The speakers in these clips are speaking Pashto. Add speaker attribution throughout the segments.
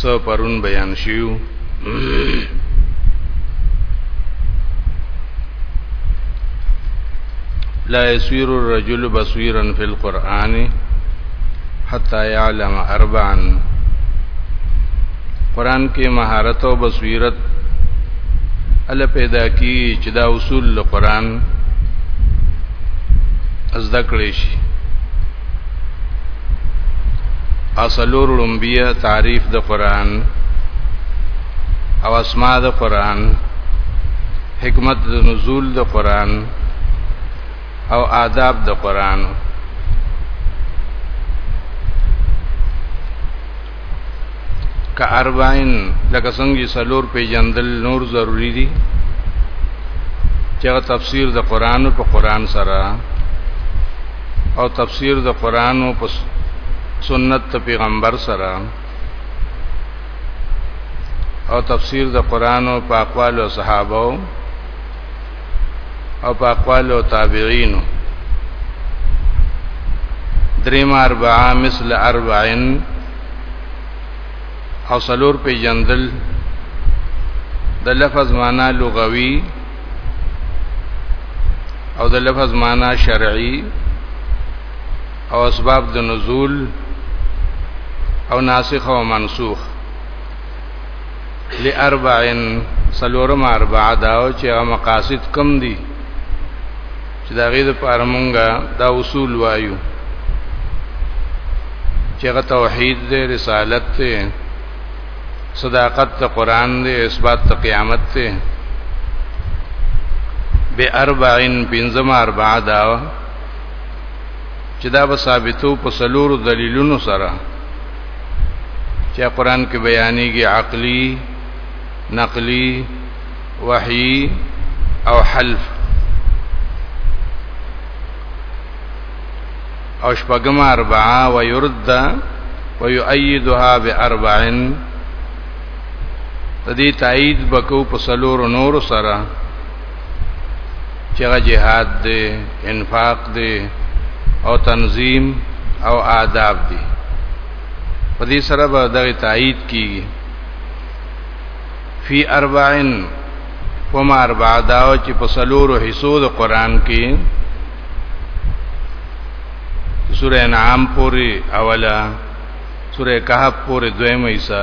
Speaker 1: سو پرون بیان شیو لا يسير الرجل بصيرا في القرآن حتى يعلم أربعا قرآن کې مهارت او بصیرت ال پیدا کی چې دا اصول قرآن از دکړې شي اصلور لومبیا تعریف د قران او اسماء د قران حکمت د نزول د قران او آداب د قران که اربعین لکه څنګه سلور پیجندل نور ضروری دي چې تفسیر د قران په قران سره او تفسیر د قران په سنت پیغمبر سره او تفسیر د قران او په اقوال او صحابه او په اقوال او تابعین دریم اربعه مثل اربعن او سلور په جندل د لفظ معنا لغوي او د لفظ معنا شرعي او اسباب د نزول او ناسخ او منسوخ لاربعن سلورم اربعه دا او چې مقاصد کم دي چې دا غي د پاره مونږه دا اصول وایو چې غ توحید دې رسالت دې صداقت ته قران دې اثبات ته قیامت دې به اربعن بنزم اربعه دا چې دا به ثابتو په سلور دلیلونو سره چې قران کې بیانېږي عقلی نقلی وحی او حلف او شپږم اربعه ويرد ويؤيدها باربعن د دې تایید بکو په سلور نور سره چې هغه جهاد دی انفاق دی او تنظیم او آداب دی په دې سره به دغه تایید کیږي فی اربعین وما اربع داو چې په سلورو حصو د قران کې سورہ انعام پوری اوله سورہ کهف پوری دویمه حصہ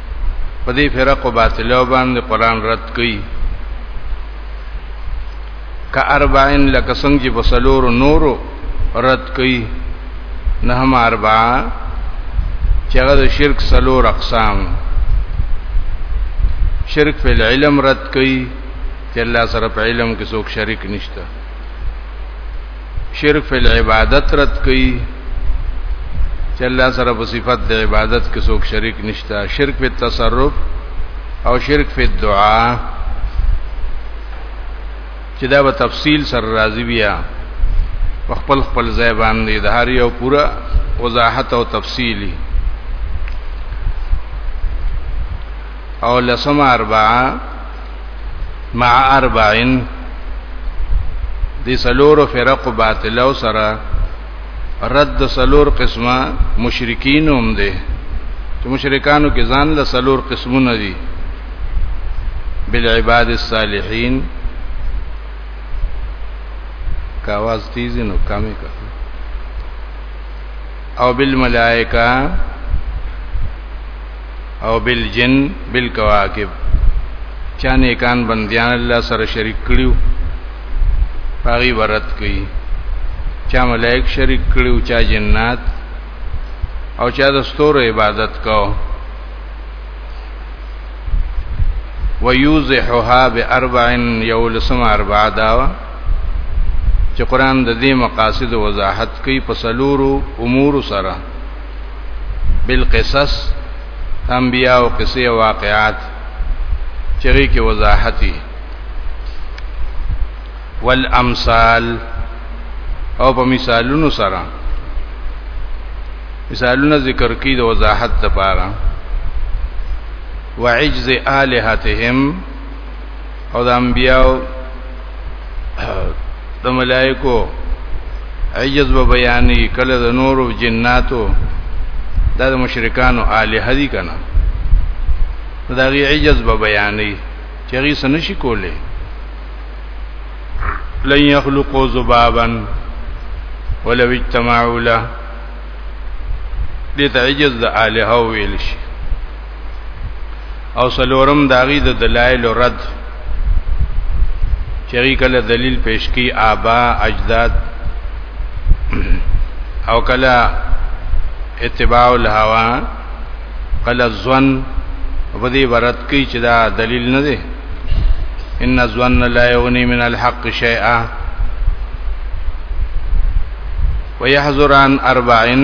Speaker 1: په دې فرقو باطلو باندې قران رد کړي ک اربعین لکه څنګه په سلور نورو رد کړي نه هم اربعه چې هغه د شرک سلور اقسام شرک په علم رد کړي چې الله سره په علم کې څوک شریک نشته شرک فی العبادت رد کوي چې الله سره په صفت د عبادت کې څوک شریک نشته شرک په تصرف او شرک په دعا چې دا به تفصیل سره راځي بیا خپل خپل ځای باندې د هر یو پوره وضاحت او تفصیلی او لسم اربعه مع اربعين دي سلور فرق باطل او سره رد سلور قسمه مشرکین هم دي چې مشرکانو کې ځان له سلور قسمونه دي بالعباد الصالحین کا आवाज تیز نو کمی کا او بالملائکه او بالجن بالکواکب چا نیکان بندیان الله سره شریک کړیو پاغي ورت کوي چا ملائک شریک کړیو چا جنات او چا د ستورو عبادت کو ويوزحها باربع يولسم اربع داوا چې قران د دې مقاصد وضاحت کوي په سلورو امور سره بالقصص انبیاء او قصې او واقعات چری کې وضاحتي والامثال او په مثالونو سره مثالونه ذکر کی د وضاحت لپاره وعجز الہتهم او د انبیاو د ملائکو عجز و بیانې کله د نورو جناتو دا د مشرکانو الہ دي کنه دا غي عجز به بیانې چې غي سن شي کوله لن يخلقوا ذبابا ولو اجتمعوا له دې ته عجز د الہ ویل شي او سلورم داغي د دلایل رد چری کله دلیل پیش کی آبا اجداد او کله اتباع الهوا کله ځوان په دې ورت کې چې دا دلیل نه دی ان ظن لا یغنی من الحق شیئا ويحذران اربعين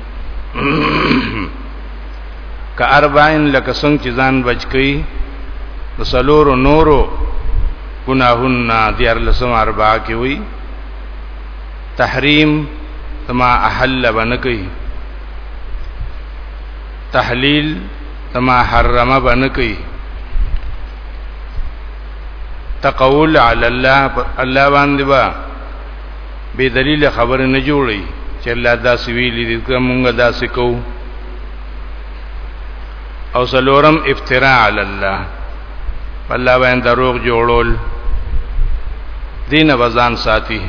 Speaker 1: که اربعین لکه څنګه چې ځان بچ کړي د سلور نورو گناهون دیار لسم اربعه کې وي تحریم تما احل بنکي تحلیل تما حرمه بنکي تقول علی الله الله باندې با به دلیل خبره نه جوړي چې الله دا سویلی دې کومه دا سکو او سلورم افتراء علی الله الله باندې دروغ جوړول دین وزن ساتي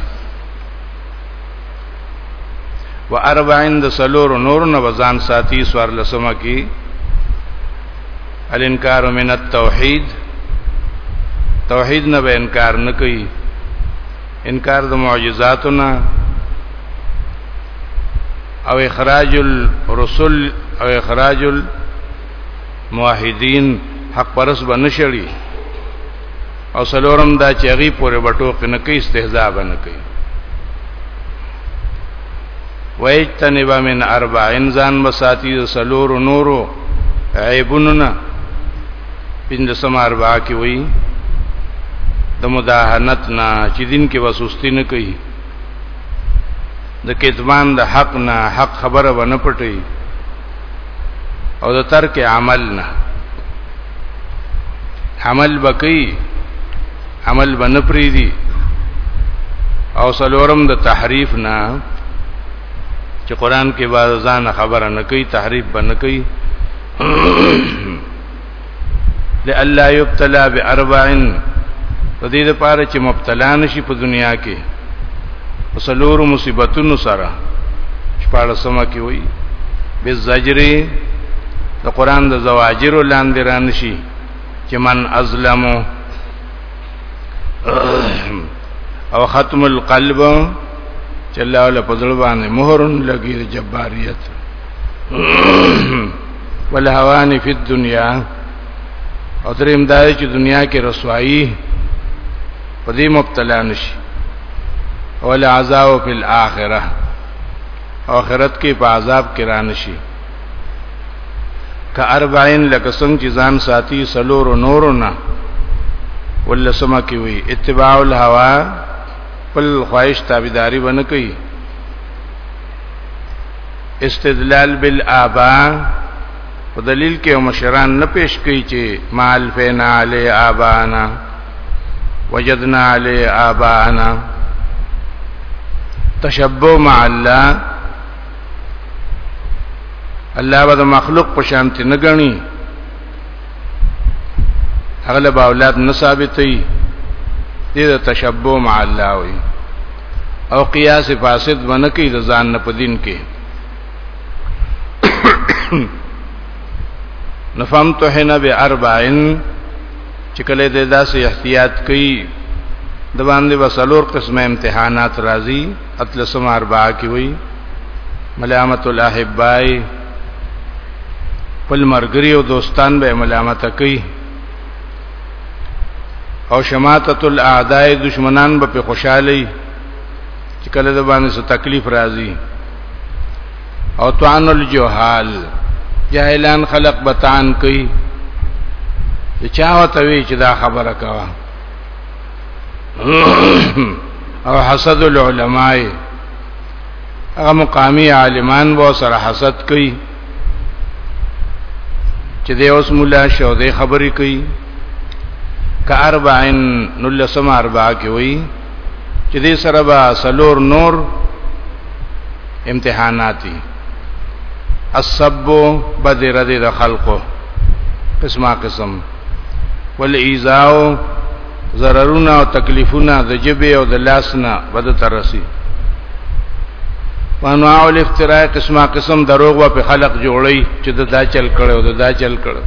Speaker 1: و اربعین د سلور نور نه وزن ساتي سوار لسمه کې الانکار من التوحید توحید نه به انکار نه کوي انکار د معجزاتو نه او اخراج الرسل او اخراج الموحدین حق پرس بنشړي او سلورم دا چې هغه پورې بټو کنه کې استهزاء بنه کوي وایتنب من اربعین ځان بساتی سلور نورو عیبوننا پندسم اربعه کې وایي د مداهنت نه چې دین کې وسوستی نه کوي د کتمان د حق نه حق خبره ونه پټي او د ترک عمل نه عمل بکی عمل بنپری دی او سلورم د تحریف نه چې قران کې بعد ځان خبره نه کوي تحریف به نه کوي لئلا یبتلا باربع د دې لپاره چې مبتلا نشي په دنیا کې وسلور مصیبتونو سره شپاله سما کې وي بالزجر د قران د زواجر لاندې رانشي چې من ازلمو او ختم القلب چې الله له فضل باندې مهر لګي د جباریت ولهوان فی الدنیا او دریم دا چې دنیا کې رسوایی په دې مبتلا نشي ول عذاب فی الاخره اخرت کې په عذاب کې رانشي که اربعین لکه څنګه چې ځان ساتي سلور نور نه ولسمه کې وي اتباع الهوا خپل خواهش تابعداري ونه کوي استدلال بالآبا په دلیل کې مشران نه پیش کوي چې مال فینا علی آبانا وجدنا علی آبانا تشبه مع الله الله به د مخلوق په شان ته نه غني اغلب اولاد نه ثابتې دې د تشبوه مع الله وي او قیاس فاسد باندې کې د ځان نه په دین کې نفهمت هنا باربعن چې کله دې داسې احتیاط کوي د باندې وسلور قسمه امتحانات راځي اتلسم اربعه کې وی ملامت الاحبای پل مرګری او دوستان به ملامت کوي او شماتت الاعداء دشمنان به په خوشحالي چې کله د باندې څه تکلیف راځي او طعن الجهال جاهلان خلق بتان کوي چا وتوي چې دا خبره کوي او حسد العلماء هغه مقامی عالمان وو سره حسد کوي چې د اوس مولا شو د خبرې کوي ک اربعن نلسم اربع کې وي چې دې سره به سلور نور امتحاناتي السب بدی ردی د خلقو قسمه قسم والايذاو ضررونه او تکلیفونه د جبه او د لاسنا بد ترسي وانواع الافتراء قسمه قسم دروغ و په خلق جوړي چې د دا چل کړو د دا چل کړو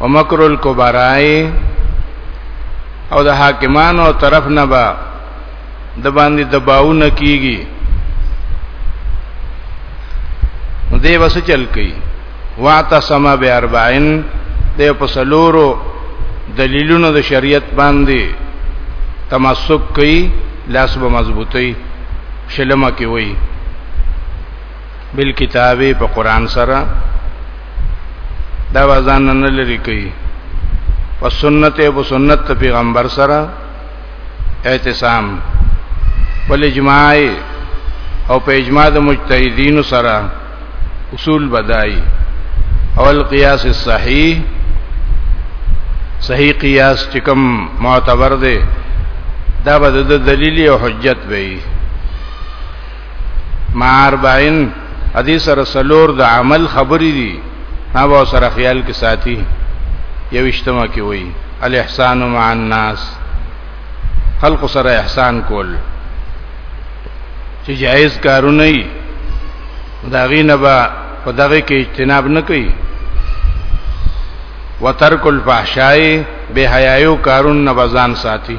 Speaker 1: ومکر الکبرای او د حاکمانو طرف نه با د باندې دباونه کیږي نو دی وسه چل کوي واعتصم باربعن دی په سلورو دلیلونو د شریعت باندې تمسک کوي لاس به مضبوطی شلمه کې وای بالکتاب په قران سره دا وزن نه لري کوي په سنت او سنت پیغمبر سره اعتصام په اجماع او په اجماع د مجتهدین سره اصول بدای او القياس الصحيح صحیح قیاس چې کوم معتبر دی دا به د دلیل او حجت وي ما 40 حدیث سره سلور د عمل خبرې دي هغه سره خیال کې ساتي یو اجتماع کې وای الاحسان مع الناس خلق سره احسان کول چې جائز کارونه ای دا غینه با په دغه کې اجتناب نه کوي وترک الفحشاء به حیايو کارون نه بزان ساتي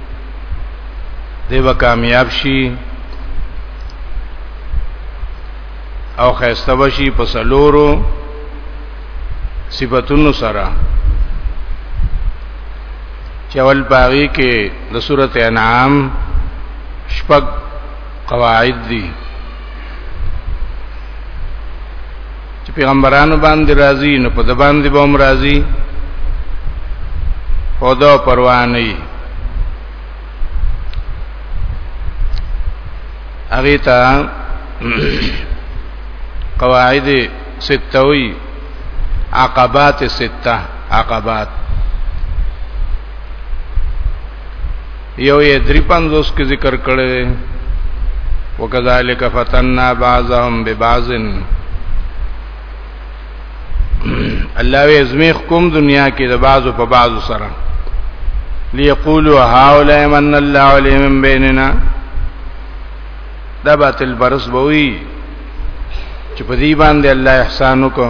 Speaker 1: دی به کامیاب شي او خیسته بشي په سلورو صفاتونو سره چول باغی کې د سورته انعام شپږ قواعد دي چې پیغمبرانو باندې راضي نو په د باندې به هم راضي او دا پروا نه وي هغه ته قواعد ستوي عقبات سته عقبات یو یې 350 کې ذکر کړی دی وکذالک فتننا بعضهم ببعض الله وی ازمیخ کوم دنیا کې د بعضو په بعضو سره ليقولوا هؤلاء من الله عليهم من بيننا دا باطل برس بوي چې په دې باندې الله احسان وکړ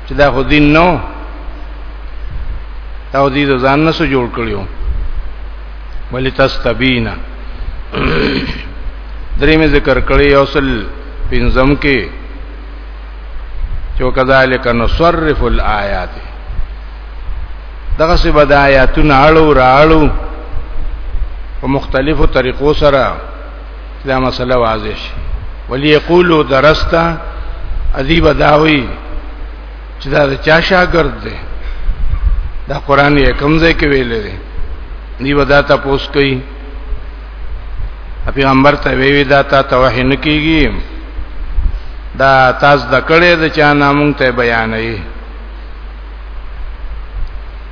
Speaker 1: چې دا خو دین نو او دې ځان نه سو جوړ کړیو ولی تستبینا درې مې ذکر کړی او سل پنځم کې چې وکذالک نصرف الآیات دغه څه بد آیاتونه اړو راړو په مختلفو طریقو سره دا مسله واضح شي وليقولوا درست ادیب داوی چې دا چا شاګرد دی دا قران یې کوم ځای کې ویل دی دی ودا ته پوس کوي پیغمبر ته وی دا تا توهین کیږي دا تاسو د کړه د چا نامونږ ته بیانې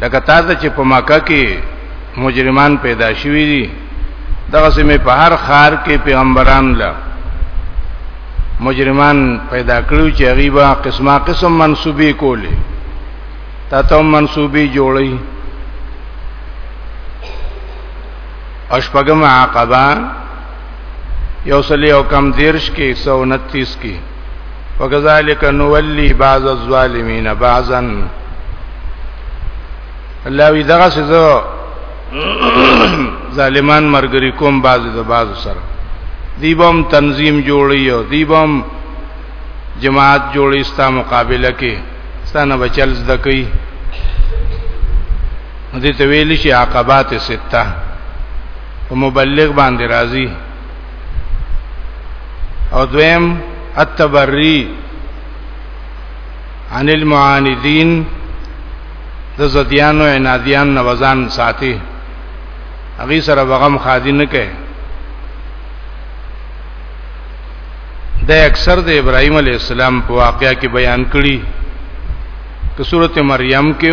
Speaker 1: لکه تاسو چې په مکه کې مجرمان پیدا شوي دي دغه سمې په هر خار کې پیغمبران لا مجرمان پیدا کړو چې غیبا قسمه قسم منسوبي کولې تا ته منسوبي جوړي اشپغم عقبہ یو سلی او کم دیرش کې 129 کې وکذالک نولی بعض الظالمین بعضا الله وی دغه څه ظالمان مرګری کوم بعض د بعض سره دیبم تنظیم جوړی او دیبم جماعت جوړی ستا مقابله کې ستانه بچل زده کوي دې ته ویل شي عقبات سته په مبلغ باندې راضي او دویم التبری عن المعاندین د زدیانو عنادیان نوزان ساتي هغه سره بغم خادي نه کوي د اکثر د ابراهيم عليه السلام په واقعیا کې بیان کړي که سورته مریم کې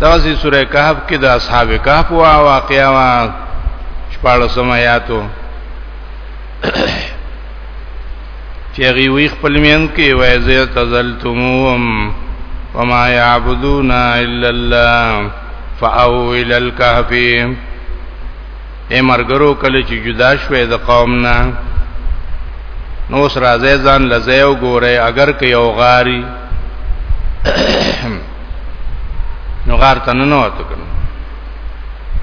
Speaker 1: دا سي سوره کهف کې د اصحاب کهف او واقعا وا شپاله سماتو چې غي وی خپل مین کې وای زه تزلتموم وما يعبدون الا الله فاو الى الكهف اے مرګرو کله چې جدا شوې د قوم نه نو سر ازه ځان لځه او ګوره اگر که یو غاری نو غار ته نه وته کنه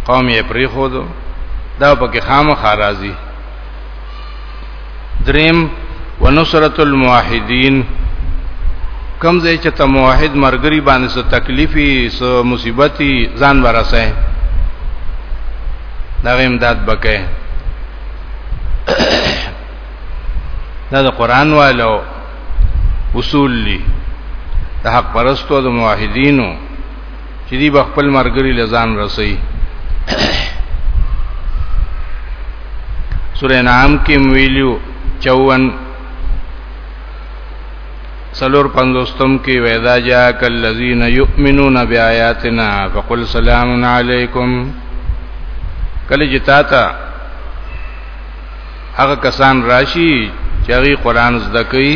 Speaker 1: قوم یې پری خو دا پکې خامخا راځي دریم ونصرت الموحدین کم ځای چې ته موحد مرګري باندې څه تکلیفي څه مصیبتي ځان ورسه دا امداد بکې دا د قران والو اصول دي د حق پرستو د موحدینو چې دی به خپل مرګري لزان رسي سورې نام کې ویلو 54 سلور پندوستم کې وېدا جا کل الذین یؤمنون بیااتنا فقل سلام علیکم کله چې تا ته هغه کسان راشي چې هغه قران زده کوي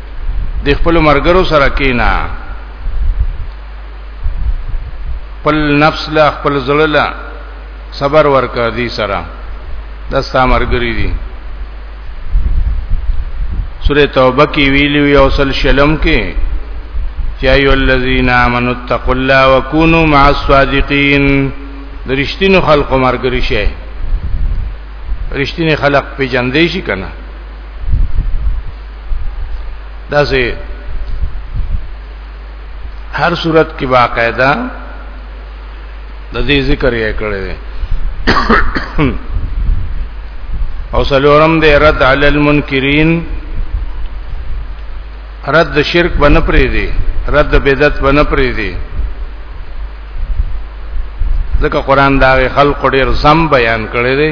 Speaker 1: د خپل مرګرو سره کینا خپل نفس لا خپل زړه لا صبر ورکا دي سره دستا مرګري دي سوره توبه کې ویلو یو سل شلم کې چې ایو الذین آمنوا اتقوا الله وکونوا مع الصادقین درشتینو خلق مرګري شي رشتینی خلق پیجندې شي کنه دا سه هر صورت کې باقاعده د دې ذکر یې کړی دی او سلورم دې رد علی المنکرین رد شرک بن پرې دی رد بدعت بن پرې دی ځکه قران دا خلق ډیر زم بیان کړی دی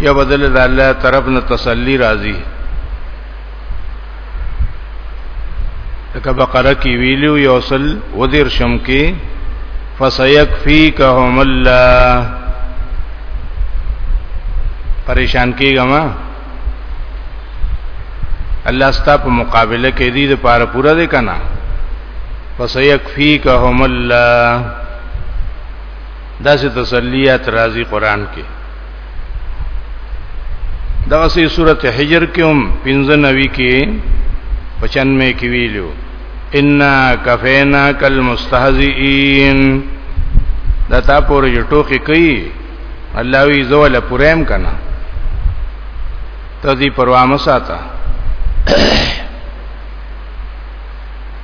Speaker 1: یا بدل د الله طرف نه تسلی راځي لکه بقره کې ویلو یو سل ودیر شم کې فسيكفيكهم الله پریشان کیږه ما الله ستا په مقابله کې دې لپاره پورا دې کنا فسيكفيكهم الله دا سه تسلیات راضی قران کې دا سه سورته حجر کې هم 95 کې 95 کې ویلو ان کفینا کل مستهزئین دا تا پورې ټوکی کوي الله وی زول پریم کنا ته دې پروا مساته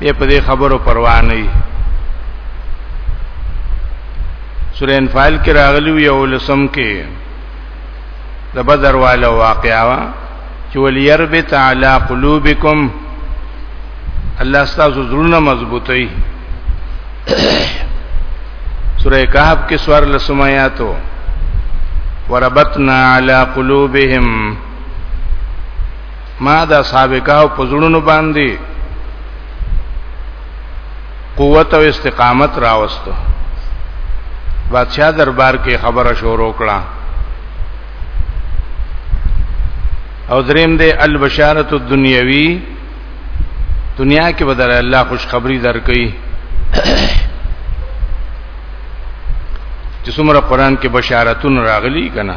Speaker 1: به په دې خبرو پروا نه وي سورې انفال کې راغلی یو لسم کې د بدر والو واقعا وا چې وليربت علی قلوبکم الله ستاسو زړونه مضبوطی سورې کهف کې سوار لسمایاتو وربطنا علی قلوبهم ما د اصحاب کهف په زړونو باندې قوت او استقامت راوستو بادشاہ دربار کې خبره شروع کړه او دریم دې البشارت الدنیوی دنیا کې بدل الله خوشخبری درکې چې څومره قران کې بشارتونه راغلي کنا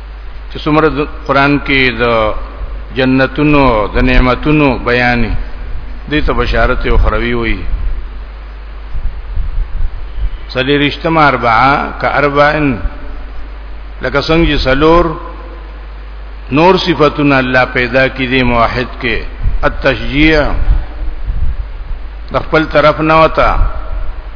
Speaker 1: چې څومره قران کې د جنتونو د نعمتونو بیان دي ته بشارت او خروي وي سلی رشتم اربعه ک اربعن لکه څنګه چې سلور نور صفاتونه الله پیدا کړي دي موحد کې التشجيع د خپل طرف نه وتا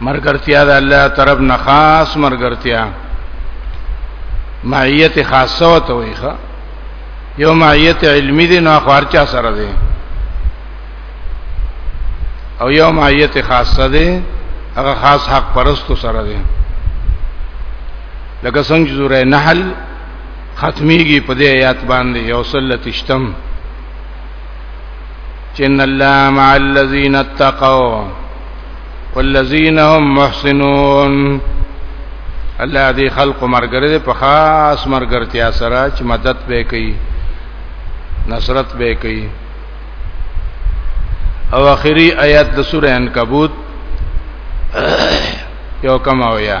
Speaker 1: مرګرتیا د الله طرف نه خاص مرګرتیا معیت خاصه وته ویخه یو معیت علمی دی نو خارچا سره دی او یو معیت خاصه دی هغه خاص حق پرستو سره دی لکه څنګه سورې نحل ختميږي په دې آیات باندې یو سلتشتم جن الله مع الذين اتقوا والذين هم محسنون الله دې خلق مرګره په خاص مرګرتیا سره چې مدد به کوي نصرت به کوي او اخري آیات د سوره عنکبوت یو کما ویا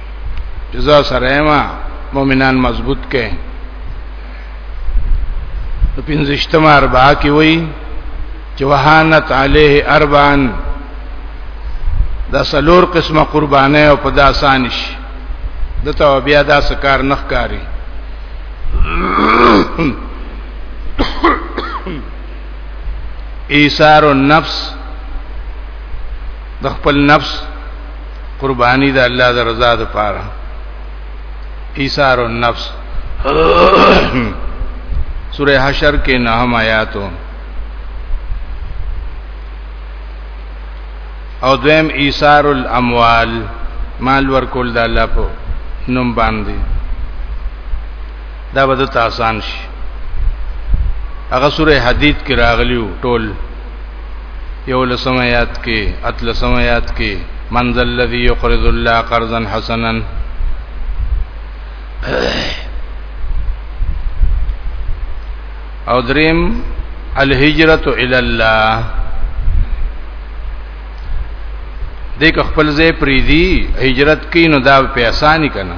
Speaker 1: جزا سره ما مؤمنان مضبوط کړي د پنځشتمه اربع کې وایي چې وهانت عليه اربعن دا سلور قسمه قربانه او په داسانش دته بیا دا سکار نخ کاری ایثار النفس د خپل نفس قرباني د الله د رضا د پاره ایثار النفس سوره حشر کې نهم آیاتو او دویم ایثار الاموال مال ورکول د الله په نوم باندې دا به تاسو آسان شي هغه سوره حدید کې راغلیو ټول یو لسم آیات کې اتلسم آیات کې من ذا الذي يقرض الله قرضا حسنا او دریم الهجرت الى الله دې خپل ځای پریدي هجرت کینو دا په اساني کنه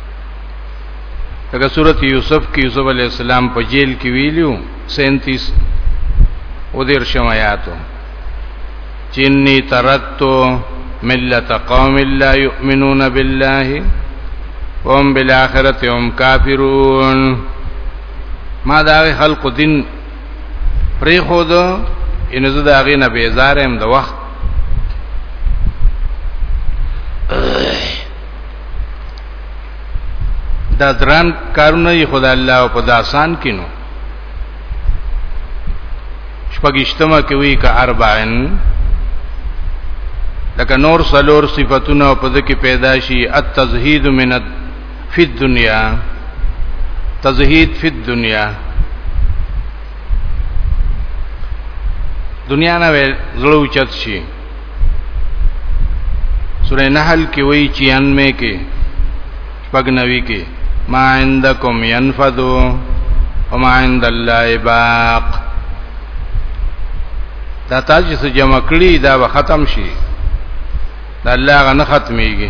Speaker 1: دغه صورت یوسف کې یوسف علی السلام په جیل کې ویلو 37 او دیر شمایاتو چینی ترتو ملت قوم لا یؤمنون بالله وهم بالآخرة هم کافرون ما دا خلق دین پری خود ان زه دا غینه بیزارم د وخت دا دران کارونه یې خدای الله په داسان کینو شپږشتمه کې وی کا اربعن لکه نور سلور صفاتونه په دکې پیدا شي التزهید من فی الدنیا تزهید فی الدنیا دنیا نه زړه اوچت شي سورہ نحل کې وایي چې ان مې کې پګنوي کې ما عندکم ينفذ وما عند الله باق دا تاسو چې جمع کړی دا به ختم شي دا الله غنه ختميږي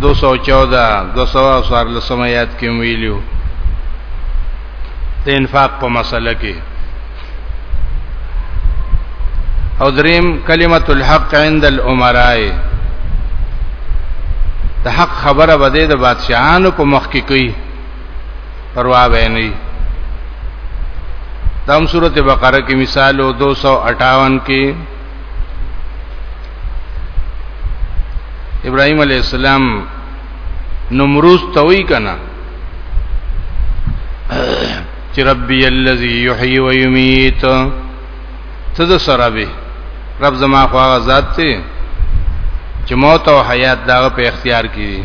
Speaker 1: 214 200 سوار لسمه یاد کې ویلو د انفاق په مسله کې او دریم کلمت الحق عند الامراء د حق خبره بده د بادشاہانو په مخ کې کوي پروا به نه دام سورته بقره کې مثال 258 کې ابراهيم عليه السلام نمروز توي کنا چې ربي الذي يحيي ويميت تذ سره به رب زما خو هغه ذات ته چې موت او حیات داغه په اختیار کې دي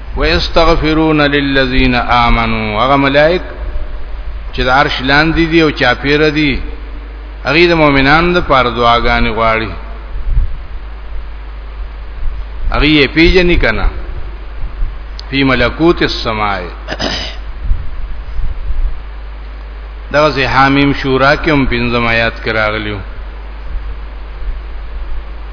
Speaker 1: ويستغفرون للذين آمنوا هغه ملائک چې د عرش لاندې دي او چاپیره دي هغه د مؤمنانو د پاره دعاګانې غواړي هغه یې پیژنې کنا فی ملکوت السماء دغه زه حامیم شورا کې هم پنځم آیات کراغلیو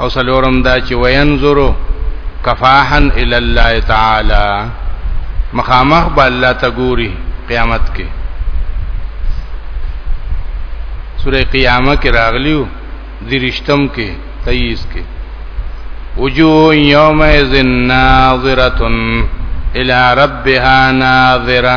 Speaker 1: او سلورم دا چې وینظرو کفاحا الی الله تعالی مخامخ به الله ته ګوري قیامت کې سوره قیامه کې راغلیو درشتم کې تیس کې وجوه یومئذ ناظره الی ربها ناظره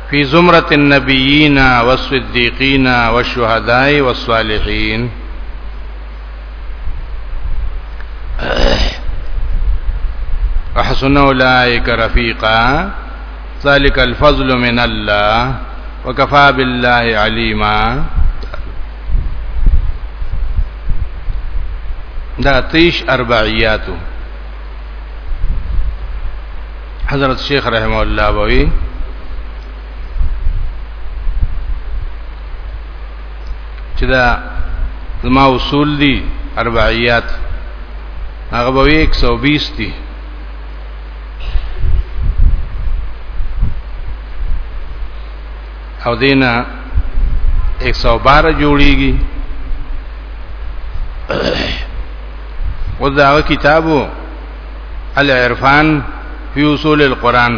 Speaker 1: فی زمرت النبیین والصديقين والشهداء والصالحين احسن أولئك رفیقا ذلك الفضل من الله وكفى بالله عليما دا تیش اربعیاتو حضرت شیخ رحم الله بوي چې دا زما اصول دي اربعیات هغه به 120 دي او دینا 112 جوړیږي او دا کتابو العرفان فی اصول القرآن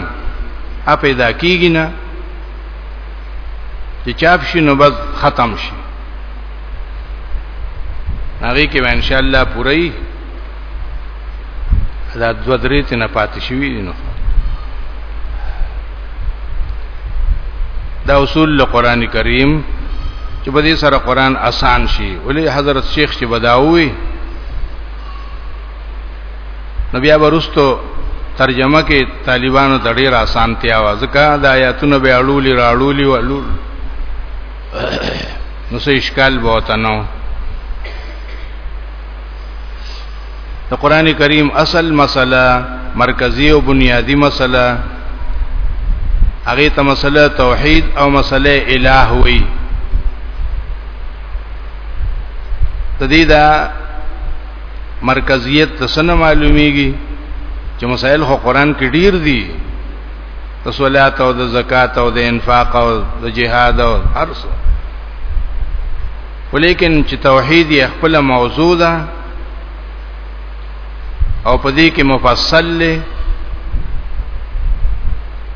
Speaker 1: ا پیدا کیږي نه چې چاپ شي نو بس ختم شي هغه کې ان شاء الله پوری دا دوه درې تنه پاتې شوی نو دا اصول له قران کریم چې په دې سره قران آسان شي ولی حضرت شیخ چې بداوي نو بیا ورستو ترجمه کې طالبانو ته ډیر آسانتیا و ځکه د آیاتونو به اړولي راړولي ولول نو څه اشکال بوته نو د قران کریم اصل مسله مرکزی او بنیادی مسله هغه ته مسله توحید او مسله الہ وی تدې دا مرکزیت څنګه معلومیږي چې مسائل خو قران کې ډیر دي د صلات او د زکات او د انفاق او د جهاد او هر څه ولیکن چې توحید یې خپل موضوع ده او په دې کې مفصل له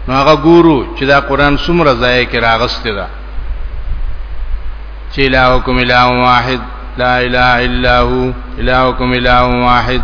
Speaker 1: نو هغه ګورو چې دا قران څومره ځای کې راغسته ده چې الهکم اله واحد لا اله الا هو الهکم اله واحد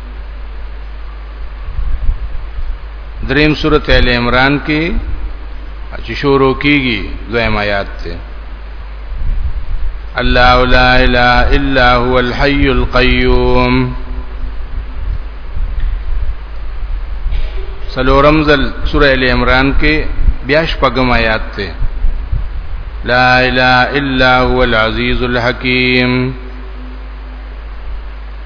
Speaker 1: دریم سورۃ ال عمران کې چې شروع کیږي دویم آیات ته الله لا اله الا هو الحي القيوم سلورم ذل سورہ ال عمران کې بیا شپږم آیات ته لا اله الا هو العزيز الحكيم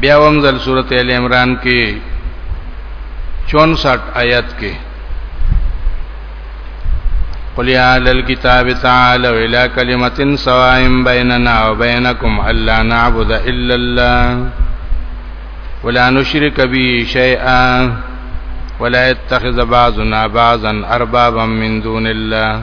Speaker 1: بیا ومزل سورۃ ال عمران کې 64 آیت کې قل یا اهل الكتاب تعالوا الى كلمه سواء بيننا وبينكم الا نعبد الا الله ولا نشرك به شيئا ولا يتخذ بعضنا بعضا اربابا من دون الله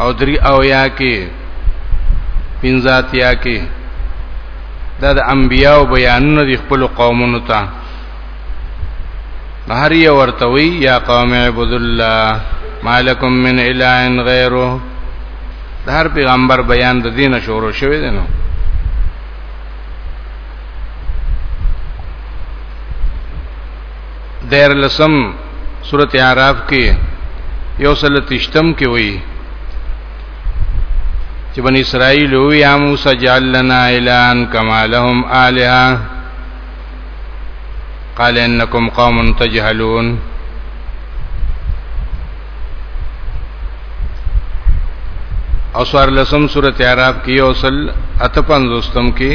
Speaker 1: او دري او یا کې پنځات یا کې دا د انبیاء بیانونه د خپل قومونو ته هر یو ورته وی یا قوم عبد الله مالکم من اله غیره د هر پیغمبر بیان د دینه شروع شوی دی نو دیر لسم سورت اعراف کې یو سل تشتم کې وی چې بن اسرائیل او یا موسی جعل لنا الان کما لهم الها قال انکم قوم تجهلون او سوار لسم سورت اعراف کی او سل اتپن دوستم کی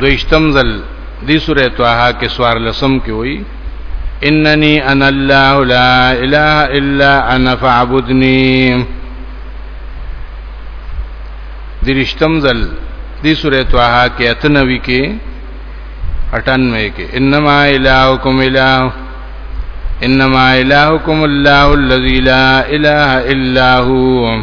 Speaker 1: دویشتم ځل دې سورې طه کې سوار لسم کې وایي انني انا الله لا اله الا انا فاعبدني درشتم ځل دې سورې طه کې اتنوي کې 98 کې انما الهکم اله انما الهکم الله الذي لا اله الا هو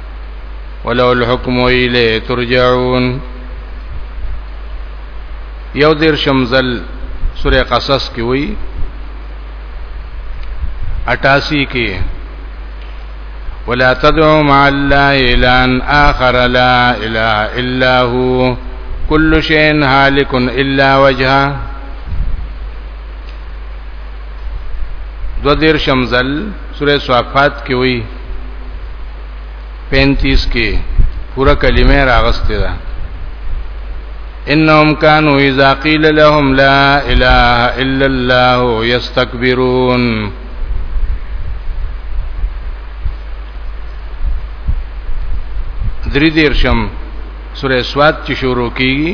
Speaker 1: ولو الحكم اليه ترجعون یو دیر شمزل سورہ قصص کې وی 88 کې ولا تدعوا مع الله الان اخر لا اله الا هو كل شيء هالك الا وجهه دو دیر شمزل سورہ صافات کې وی 35 کې پورا کلمه راغسته ده انهم كانوا اذا قيل لهم لا اله الا الله يستكبرون درې دیرشم سورې سواد چې شروع کیږي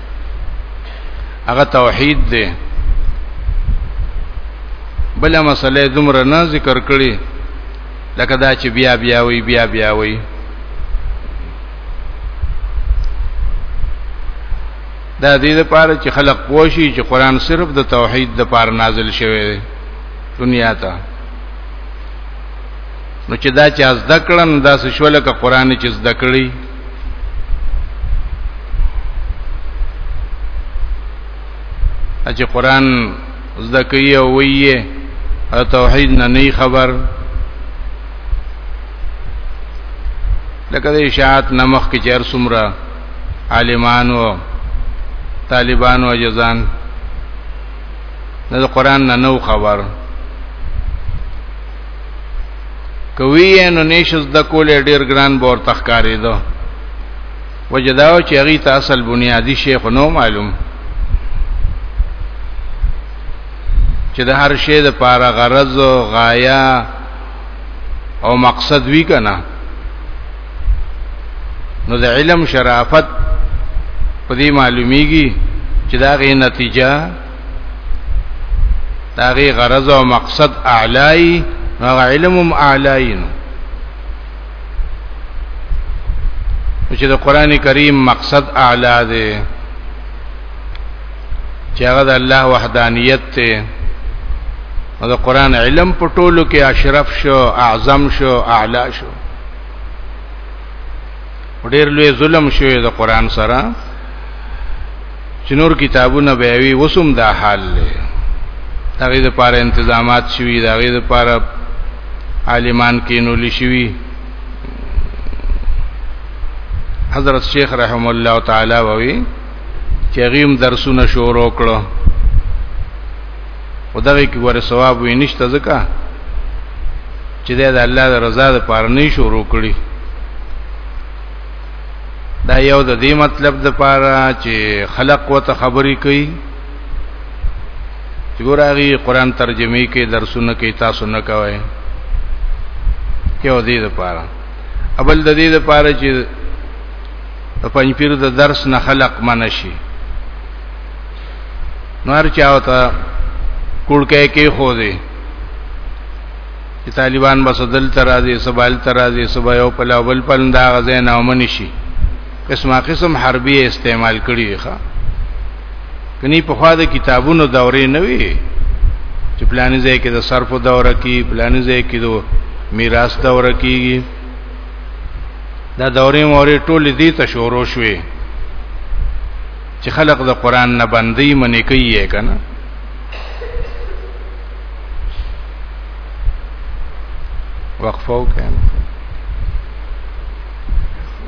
Speaker 1: هغه توحید دی بل مسله دومره نه ذکر کړي لکه دا چې بیا بیا وی بیا بیا وی دا دې لپاره چې خلق پوښي چې قران صرف د توحید د پار نازل شوی دی دنیا ته نو چې دا چې از دکړن دا څه شول ک قران چې از دکړي چې قران زده کوي او ویې او توحید نه نه خبر لکه د اشاعت نمخ کې چیر سمرا عالمانو طالبانو اجزان د قران نه نو خبر کوي نو نشز د کولې ډیر ګران بور تخکاری دو وجداو چې هغه ته اصل بنیادی شیخ نو معلوم چې د هر شی د پاره غرض او غایا او مقصد وی کنه نو د علم شرافت په دې معلومیږي چې دا غي نتیجه داغي غرض او مقصد اعلی هغه علم هم اعلی نو چې د قران کریم مقصد اعلی دی چې هغه د الله وحدانیت ته او د قران علم په ټولو کې اشرف شو اعظم شو اعلی شو ډېر لوی ظلم شوی د قران سره چې نور کتابونه به وي وسوم دا حال دی دغه د پاره تنظیمات شوي دغه د پاره عالمان کینول شوي حضرت شیخ رحم الله تعالی ووی چې غیم درسونه شروع کړو او دغه کې ور ثواب وي نشته ځکه چې د الله د رضا د پاره نه شروع کړي دا یو د دې مطلب د پاره چې خلق وته خبرې کوي چې ګورغي قران ترجمه کې درسونه کې تاسو نه کوي یو دې د پاره ابل د دې د پاره چې په پنځپیر د درس نه خلق منشي نور چا وتا کوړکې کې خو دې چې طالبان بس دل ترازی سبال ترازی سبا یو په لوبل پن دا غزه نامن شي قسمه قسم حربي استعمال کړی دی ښا کني په خوا د کتابونو دورې نه وي چې پلانې ځای کې د صرف دوره کې پلانې ځای کې د میراث دوره کېږي دا دورې مورې ټولې دي ته شورو شوي چې خلق د قران نه باندې منې کوي کنه وقفو کنه